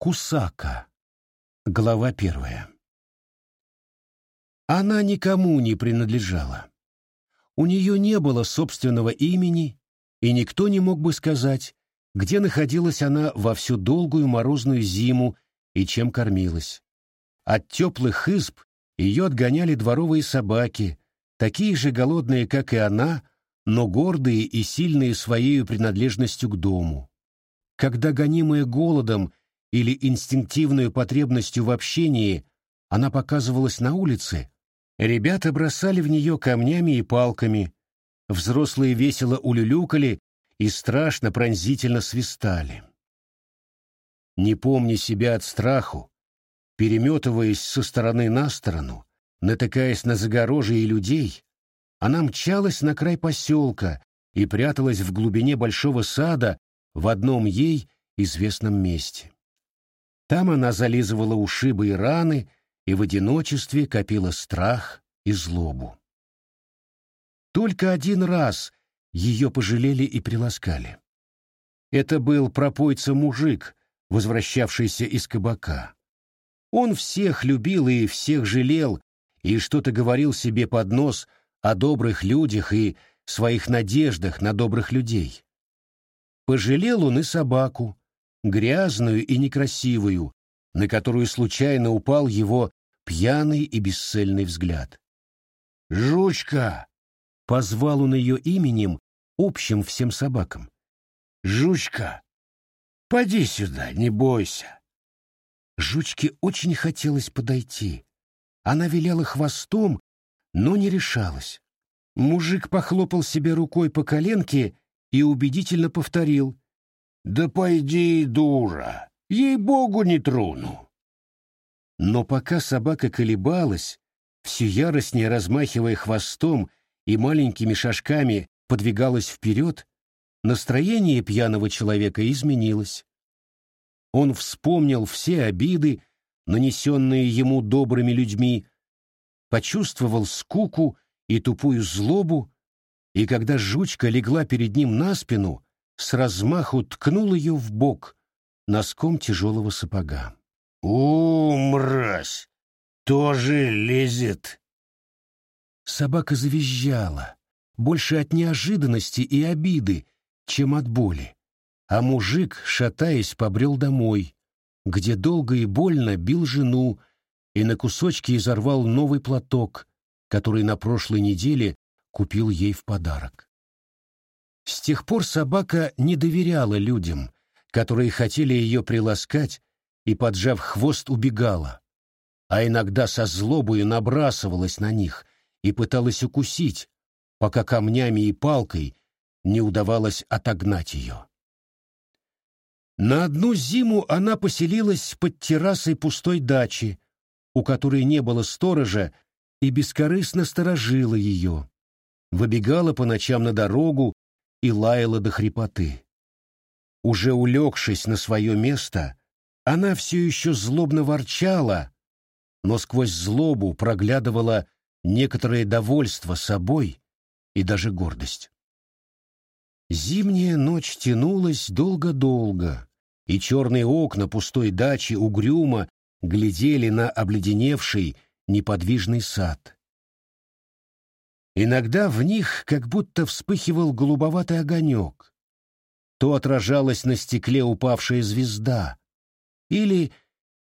Кусака. Глава первая. Она никому не принадлежала. У нее не было собственного имени, и никто не мог бы сказать, где находилась она во всю долгую морозную зиму и чем кормилась. От теплых изб ее отгоняли дворовые собаки, такие же голодные, как и она, но гордые и сильные своей принадлежностью к дому. Когда гонимая голодом или инстинктивную потребностью в общении она показывалась на улице, ребята бросали в нее камнями и палками, взрослые весело улюлюкали и страшно пронзительно свистали. Не помня себя от страху, переметываясь со стороны на сторону, натыкаясь на загорожие людей, она мчалась на край поселка и пряталась в глубине большого сада в одном ей известном месте. Там она зализывала ушибы и раны и в одиночестве копила страх и злобу. Только один раз ее пожалели и приласкали. Это был пропойца-мужик, возвращавшийся из кабака. Он всех любил и всех жалел, и что-то говорил себе под нос о добрых людях и своих надеждах на добрых людей. Пожалел он и собаку, грязную и некрасивую, на которую случайно упал его пьяный и бесцельный взгляд. «Жучка!» — позвал он ее именем, общим всем собакам. «Жучка! Поди сюда, не бойся!» Жучке очень хотелось подойти. Она виляла хвостом, но не решалась. Мужик похлопал себе рукой по коленке и убедительно повторил. «Да пойди, дура, ей-богу не трону». Но пока собака колебалась, все яростнее размахивая хвостом и маленькими шажками подвигалась вперед, настроение пьяного человека изменилось. Он вспомнил все обиды, нанесенные ему добрыми людьми, почувствовал скуку и тупую злобу, и когда жучка легла перед ним на спину, с размаху ткнул ее в бок носком тяжелого сапога. «У, мразь! Тоже лезет!» Собака завизжала, больше от неожиданности и обиды, чем от боли. А мужик, шатаясь, побрел домой, где долго и больно бил жену и на кусочки изорвал новый платок, который на прошлой неделе купил ей в подарок. С тех пор собака не доверяла людям, которые хотели ее приласкать, и, поджав хвост, убегала, а иногда со злобою набрасывалась на них и пыталась укусить, пока камнями и палкой не удавалось отогнать ее. На одну зиму она поселилась под террасой пустой дачи, у которой не было сторожа, и бескорыстно сторожила ее. Выбегала по ночам на дорогу и лаяла до хрипоты. Уже улегшись на свое место, она все еще злобно ворчала, но сквозь злобу проглядывала некоторое довольство собой и даже гордость. Зимняя ночь тянулась долго-долго, и черные окна пустой дачи угрюмо глядели на обледеневший неподвижный сад. Иногда в них как будто вспыхивал голубоватый огонек, то отражалась на стекле упавшая звезда, или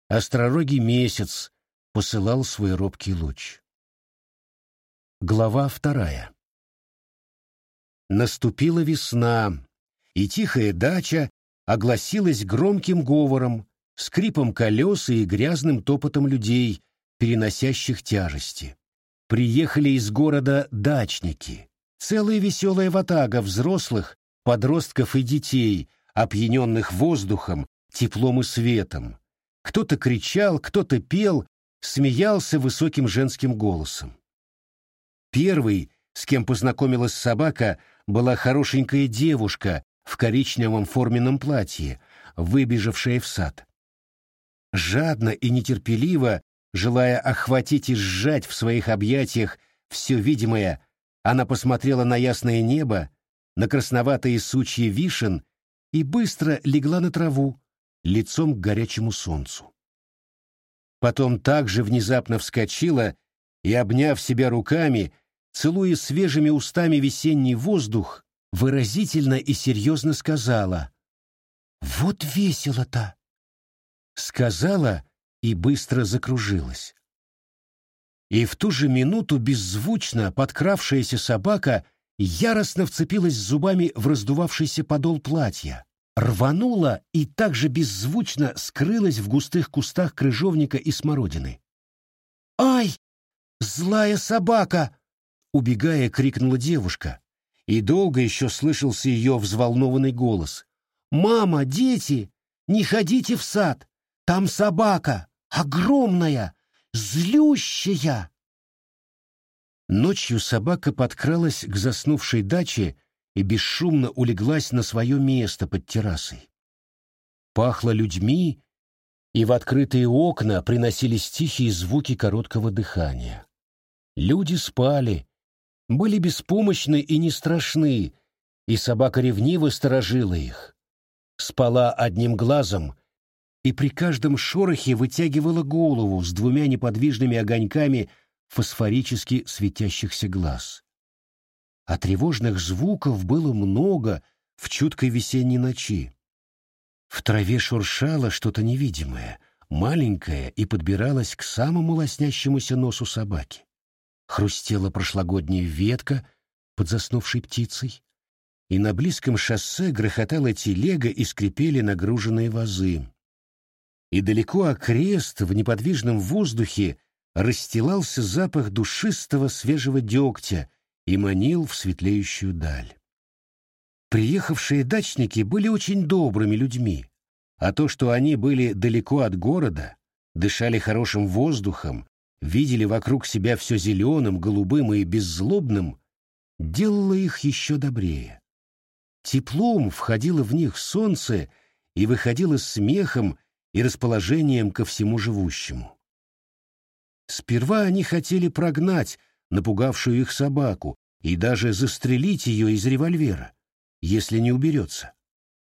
остророгий месяц посылал свой робкий луч. Глава вторая Наступила весна, и тихая дача огласилась громким говором, скрипом колес и грязным топотом людей, переносящих тяжести. Приехали из города дачники, целая веселая ватага взрослых, подростков и детей, опьяненных воздухом, теплом и светом. Кто-то кричал, кто-то пел, смеялся высоким женским голосом. Первый, с кем познакомилась собака, была хорошенькая девушка в коричневом форменном платье, выбежавшая в сад. Жадно и нетерпеливо, желая охватить и сжать в своих объятиях все видимое, она посмотрела на ясное небо, на красноватые сучья вишен и быстро легла на траву, лицом к горячему солнцу. Потом также внезапно вскочила и, обняв себя руками, целуя свежими устами весенний воздух, выразительно и серьезно сказала «Вот весело-то!» Сказала и быстро закружилась. И в ту же минуту беззвучно подкравшаяся собака яростно вцепилась зубами в раздувавшийся подол платья, рванула и также беззвучно скрылась в густых кустах крыжовника и смородины. «Ай! Злая собака!» — убегая, крикнула девушка. И долго еще слышался ее взволнованный голос. «Мама, дети, не ходите в сад! Там собака! Огромная! Злющая!» Ночью собака подкралась к заснувшей даче и бесшумно улеглась на свое место под террасой. Пахло людьми, и в открытые окна приносились тихие звуки короткого дыхания. Люди спали, были беспомощны и не страшны, и собака ревниво сторожила их. Спала одним глазом и при каждом шорохе вытягивала голову с двумя неподвижными огоньками фосфорически светящихся глаз. А тревожных звуков было много в чуткой весенней ночи. В траве шуршало что-то невидимое, маленькое и подбиралось к самому лоснящемуся носу собаки. Хрустела прошлогодняя ветка под заснувшей птицей, и на близком шоссе грохотала телега и скрипели нагруженные вазы. И далеко окрест в неподвижном воздухе расстилался запах душистого свежего дегтя и манил в светлеющую даль. Приехавшие дачники были очень добрыми людьми, а то, что они были далеко от города, дышали хорошим воздухом, видели вокруг себя все зеленым, голубым и беззлобным, делало их еще добрее. Теплом входило в них солнце и выходило смехом и расположением ко всему живущему. Сперва они хотели прогнать напугавшую их собаку и даже застрелить ее из револьвера, если не уберется.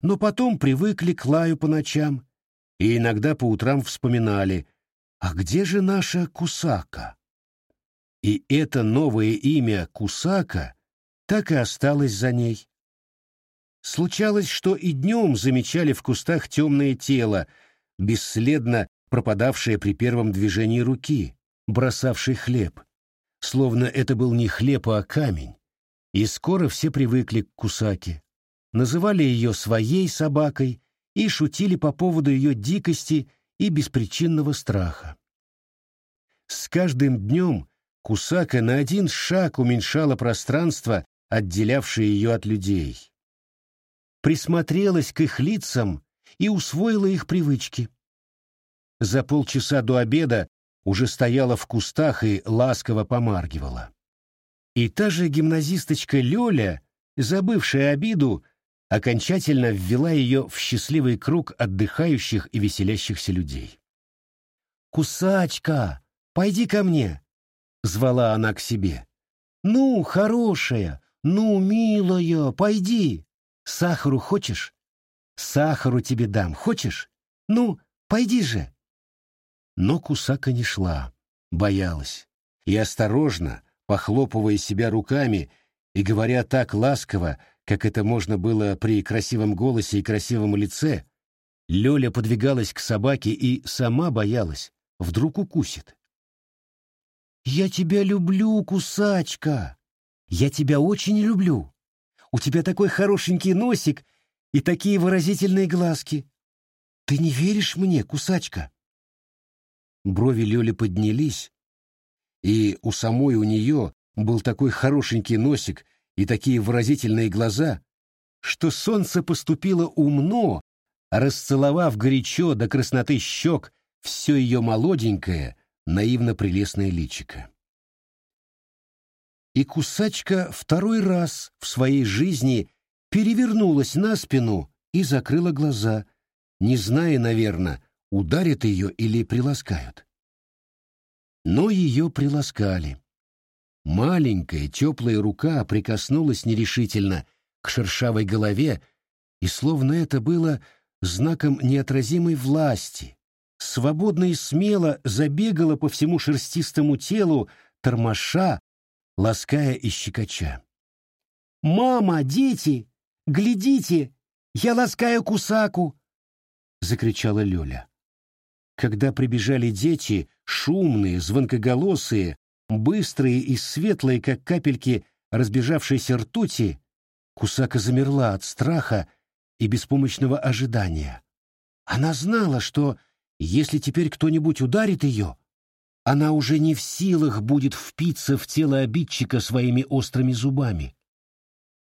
Но потом привыкли к лаю по ночам и иногда по утрам вспоминали, а где же наша Кусака? И это новое имя Кусака так и осталось за ней. Случалось, что и днем замечали в кустах темное тело, бесследно пропадавшее при первом движении руки, бросавший хлеб, словно это был не хлеб, а камень. И скоро все привыкли к Кусаке, называли ее своей собакой и шутили по поводу ее дикости и беспричинного страха. С каждым днем Кусака на один шаг уменьшала пространство, отделявшее ее от людей. Присмотрелась к их лицам и усвоила их привычки. За полчаса до обеда уже стояла в кустах и ласково помаргивала. И та же гимназисточка Лёля, забывшая обиду, окончательно ввела ее в счастливый круг отдыхающих и веселящихся людей. «Кусачка, пойди ко мне!» — звала она к себе. «Ну, хорошая, ну, милая, пойди! Сахару хочешь? Сахару тебе дам, хочешь? Ну, пойди же!» Но Кусака не шла, боялась, и осторожно, похлопывая себя руками и говоря так ласково, как это можно было при красивом голосе и красивом лице, Лёля подвигалась к собаке и сама боялась, вдруг укусит. «Я тебя люблю, кусачка! Я тебя очень люблю! У тебя такой хорошенький носик и такие выразительные глазки! Ты не веришь мне, кусачка?» Брови Лёли поднялись, и у самой у нее был такой хорошенький носик и такие выразительные глаза, что солнце поступило умно, расцеловав горячо до красноты щек все ее молоденькое, наивно-прелестное личико. И кусачка второй раз в своей жизни перевернулась на спину и закрыла глаза, не зная, наверное, ударят ее или приласкают. Но ее приласкали. Маленькая теплая рука прикоснулась нерешительно к шершавой голове, и словно это было знаком неотразимой власти, свободно и смело забегала по всему шерстистому телу, тормоша, лаская и щекоча. «Мама, дети, глядите, я ласкаю кусаку!» — закричала Лёля. Когда прибежали дети, шумные, звонкоголосые, быстрые и светлые, как капельки разбежавшейся ртути, Кусака замерла от страха и беспомощного ожидания. Она знала, что если теперь кто-нибудь ударит ее, она уже не в силах будет впиться в тело обидчика своими острыми зубами.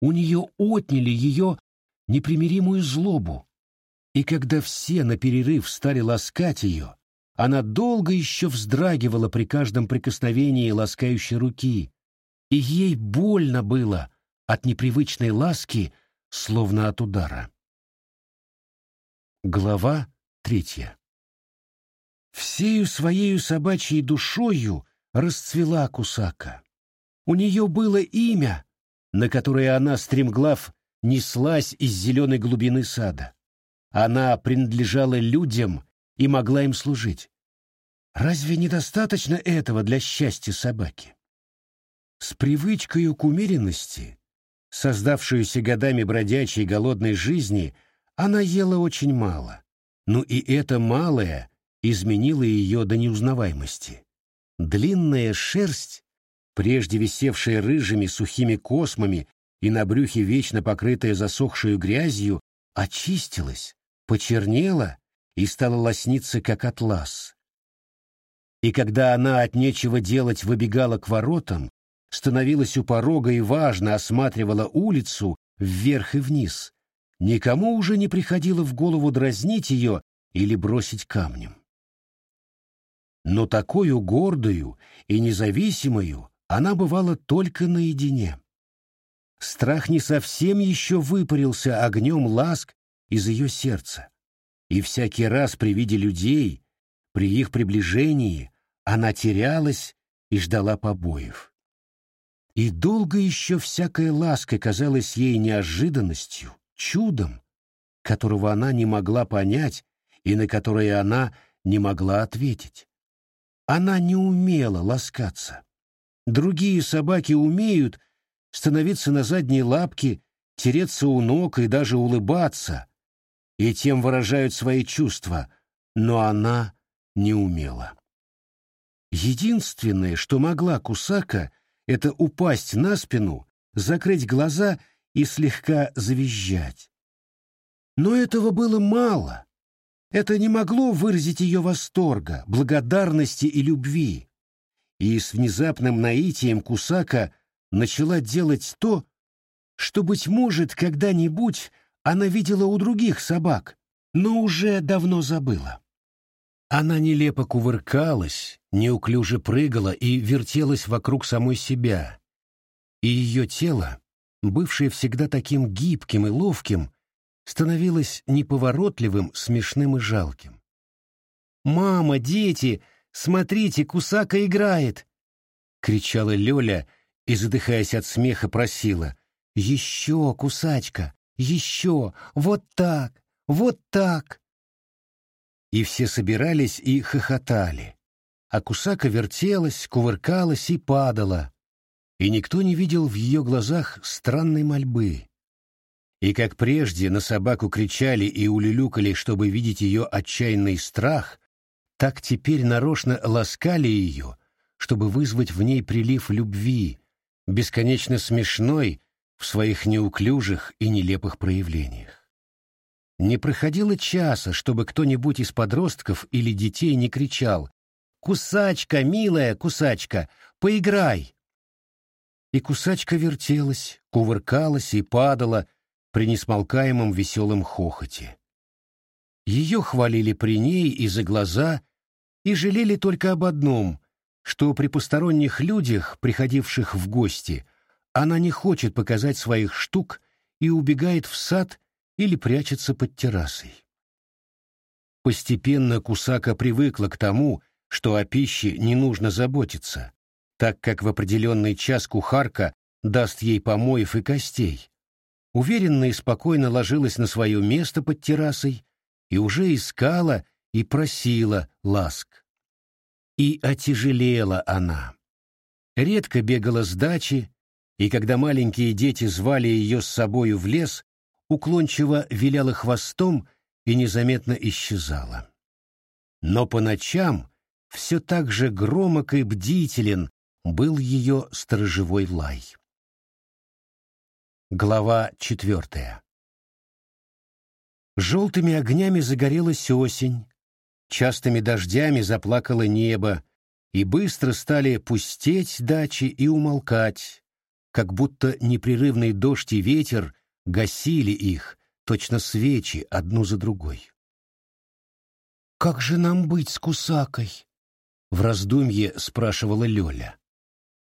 У нее отняли ее непримиримую злобу, и когда все на перерыв стали ласкать ее, она долго еще вздрагивала при каждом прикосновении ласкающей руки, и ей больно было от непривычной ласки, словно от удара. Глава третья Всею своею собачьей душою расцвела Кусака. У нее было имя, на которое она, стремглав, неслась из зеленой глубины сада. Она принадлежала людям и могла им служить. Разве недостаточно этого для счастья собаки? С привычкой к умеренности, создавшуюся годами бродячей голодной жизни, она ела очень мало. Но и это малое изменило ее до неузнаваемости. Длинная шерсть, прежде висевшая рыжими сухими космами и на брюхе вечно покрытая засохшую грязью, очистилась, почернела и стала лосниться, как атлас. И когда она от нечего делать выбегала к воротам, становилась у порога и важно осматривала улицу вверх и вниз, никому уже не приходило в голову дразнить ее или бросить камнем. Но такую гордую и независимую она бывала только наедине. Страх не совсем еще выпарился огнем ласк из ее сердца. И всякий раз при виде людей, при их приближении, она терялась и ждала побоев. И долго еще всякая ласка казалась ей неожиданностью, чудом, которого она не могла понять и на которое она не могла ответить. Она не умела ласкаться. Другие собаки умеют становиться на задние лапки, тереться у ног и даже улыбаться, и тем выражают свои чувства, но она не умела. Единственное, что могла Кусака, это упасть на спину, закрыть глаза и слегка завизжать. Но этого было мало. Это не могло выразить ее восторга, благодарности и любви. И с внезапным наитием Кусака начала делать то, что, быть может, когда-нибудь она видела у других собак, но уже давно забыла. Она нелепо кувыркалась, неуклюже прыгала и вертелась вокруг самой себя, и ее тело, бывшее всегда таким гибким и ловким, становилось неповоротливым, смешным и жалким. «Мама, дети, смотрите, Кусака играет!» — кричала Лёля и, задыхаясь от смеха, просила. «Еще, Кусачка, еще, вот так, вот так. И все собирались и хохотали. А Кусака вертелась, кувыркалась и падала. И никто не видел в ее глазах странной мольбы. И как прежде на собаку кричали и улюлюкали, чтобы видеть ее отчаянный страх, так теперь нарочно ласкали ее, чтобы вызвать в ней прилив любви, бесконечно смешной в своих неуклюжих и нелепых проявлениях. Не проходило часа, чтобы кто-нибудь из подростков или детей не кричал «Кусачка, милая кусачка, поиграй!» И кусачка вертелась, кувыркалась и падала при несмолкаемом веселом хохоте. Ее хвалили при ней и за глаза, и жалели только об одном, что при посторонних людях, приходивших в гости, она не хочет показать своих штук и убегает в сад или прячется под террасой. Постепенно Кусака привыкла к тому, что о пище не нужно заботиться, так как в определенный час кухарка даст ей помоев и костей. Уверенно и спокойно ложилась на свое место под террасой и уже искала и просила ласк. И отяжелела она. Редко бегала с дачи, и когда маленькие дети звали ее с собою в лес, уклончиво виляла хвостом и незаметно исчезала. Но по ночам все так же громок и бдителен был ее сторожевой лай. Глава четвертая Желтыми огнями загорелась осень, частыми дождями заплакало небо, и быстро стали пустеть дачи и умолкать, как будто непрерывный дождь и ветер гасили их, точно свечи, одну за другой. «Как же нам быть с Кусакой?» — в раздумье спрашивала Лёля.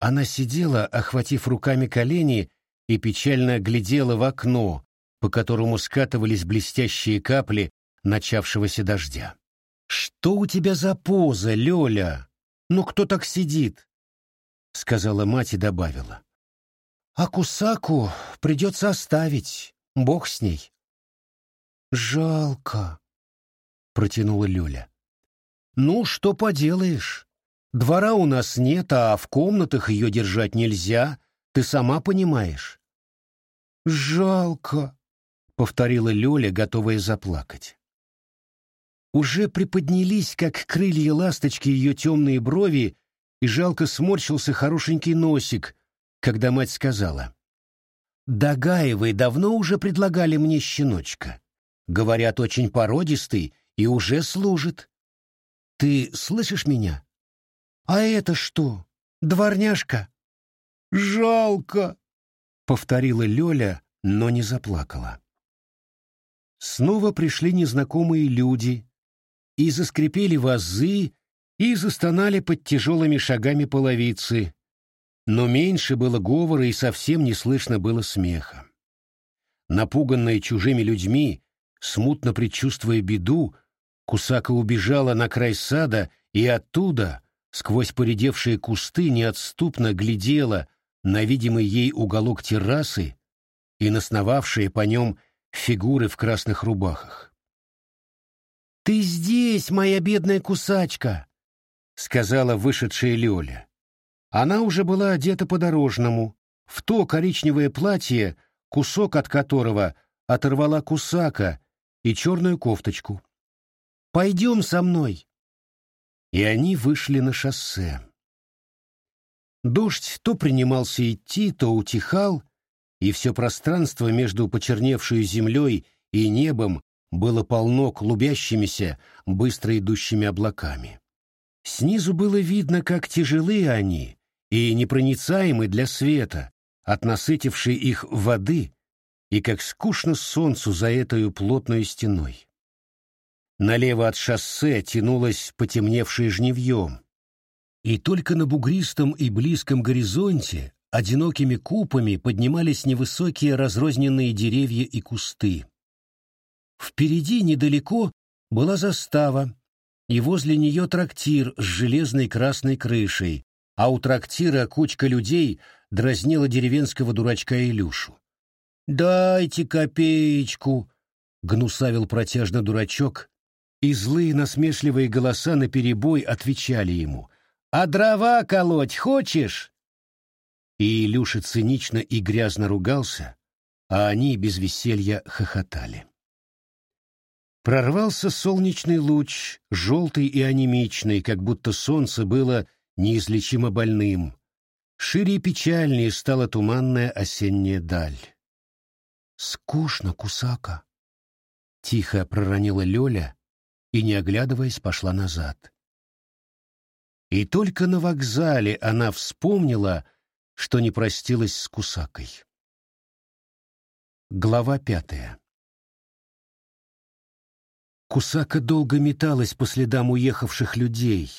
Она сидела, охватив руками колени, и печально глядела в окно, по которому скатывались блестящие капли начавшегося дождя. «Что у тебя за поза, Лёля? Ну кто так сидит?» — сказала мать и добавила. «А Кусаку придется оставить, бог с ней». «Жалко», — протянула Лёля. «Ну, что поделаешь? Двора у нас нет, а в комнатах ее держать нельзя, ты сама понимаешь». «Жалко», — повторила Лёля, готовая заплакать. Уже приподнялись, как крылья ласточки, ее темные брови, и жалко сморщился хорошенький носик, когда мать сказала. «Дагаевы давно уже предлагали мне щеночка. Говорят, очень породистый и уже служит. Ты слышишь меня? А это что, дворняжка?» «Жалко», — повторила Лёля, но не заплакала. Снова пришли незнакомые люди, и заскрипели вазы, и застонали под тяжелыми шагами половицы, но меньше было говора и совсем не слышно было смеха. Напуганная чужими людьми, смутно предчувствуя беду, Кусака убежала на край сада и оттуда, сквозь поредевшие кусты, неотступно глядела на видимый ей уголок террасы и насновавшие по нем фигуры в красных рубахах. «Ты здесь, моя бедная кусачка!» — сказала вышедшая Лёля. Она уже была одета по-дорожному, в то коричневое платье, кусок от которого оторвала кусака и черную кофточку. «Пойдем со мной!» И они вышли на шоссе. Дождь то принимался идти, то утихал, и все пространство между почерневшей землей и небом было полно клубящимися, быстро идущими облаками. Снизу было видно, как тяжелы они и непроницаемы для света, от насытившей их воды, и как скучно солнцу за этой плотной стеной. Налево от шоссе тянулось потемневшее жневьем, и только на бугристом и близком горизонте одинокими купами поднимались невысокие разрозненные деревья и кусты. Впереди недалеко была застава, и возле нее трактир с железной красной крышей, а у трактира кучка людей дразнила деревенского дурачка Илюшу. «Дайте копеечку!» — гнусавил протяжно дурачок, и злые насмешливые голоса наперебой отвечали ему. «А дрова колоть хочешь?» И Илюша цинично и грязно ругался, а они без веселья хохотали. Прорвался солнечный луч, желтый и анемичный, как будто солнце было неизлечимо больным. Шире и печальнее стала туманная осенняя даль. «Скучно, Кусака!» Тихо проронила Лёля и, не оглядываясь, пошла назад. И только на вокзале она вспомнила, что не простилась с Кусакой. Глава пятая Кусака долго металась по следам уехавших людей,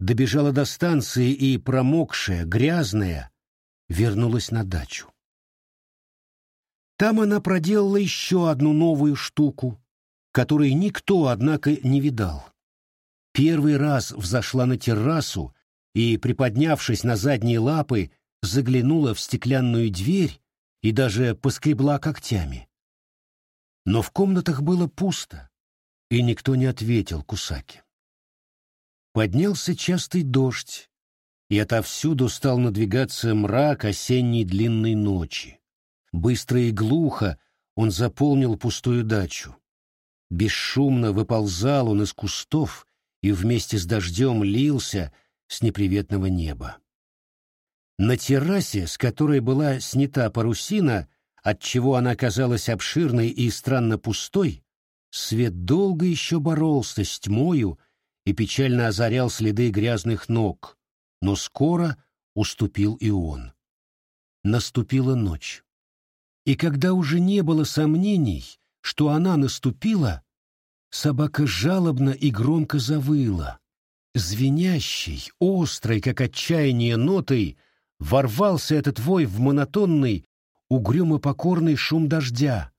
добежала до станции и, промокшая, грязная, вернулась на дачу. Там она проделала еще одну новую штуку, которой никто, однако, не видал. Первый раз взошла на террасу и, приподнявшись на задние лапы, заглянула в стеклянную дверь и даже поскребла когтями. Но в комнатах было пусто и никто не ответил Кусаке. Поднялся частый дождь, и отовсюду стал надвигаться мрак осенней длинной ночи. Быстро и глухо он заполнил пустую дачу. Бесшумно выползал он из кустов и вместе с дождем лился с неприветного неба. На террасе, с которой была снята парусина, отчего она казалась обширной и странно пустой, свет долго еще боролся с тьмою и печально озарял следы грязных ног, но скоро уступил и он. Наступила ночь. И когда уже не было сомнений, что она наступила, собака жалобно и громко завыла. Звенящей, острой, как отчаяние нотой, ворвался этот вой в монотонный, угрюмо-покорный шум дождя,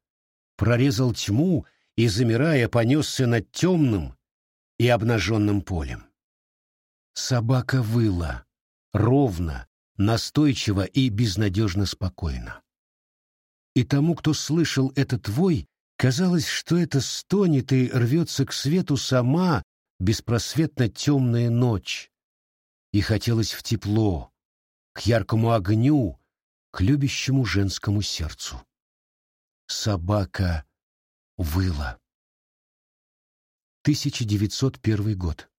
прорезал тьму и, замирая, понесся над темным и обнаженным полем. Собака выла, ровно, настойчиво и безнадежно спокойно. И тому, кто слышал этот вой, казалось, что это стонет и рвется к свету сама беспросветно темная ночь. И хотелось в тепло, к яркому огню, к любящему женскому сердцу. Собака выла. 1901 год.